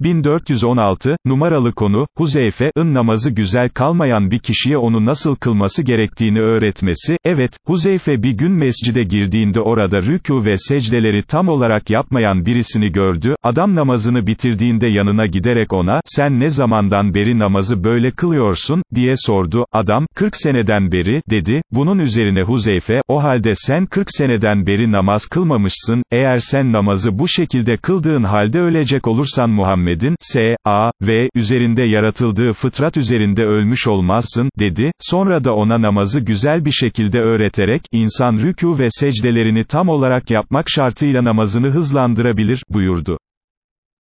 1416, numaralı konu, Huzeyfe'ın namazı güzel kalmayan bir kişiye onu nasıl kılması gerektiğini öğretmesi, evet, Huzeyfe bir gün mescide girdiğinde orada rükû ve secdeleri tam olarak yapmayan birisini gördü, adam namazını bitirdiğinde yanına giderek ona, sen ne zamandan beri namazı böyle kılıyorsun, diye sordu, adam, 40 seneden beri, dedi, bunun üzerine Huzeyfe, o halde sen 40 seneden beri namaz kılmamışsın, eğer sen namazı bu şekilde kıldığın halde ölecek olursan Muhammed'in, S, A, V, üzerinde yaratıldığı fıtrat üzerinde ölmüş olmazsın, dedi, sonra da ona namazı güzel bir şekilde öğreterek, insan rükû ve secdelerini tam olarak yapmak şartıyla namazını hızlandırabilir, buyurdu.